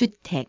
주택.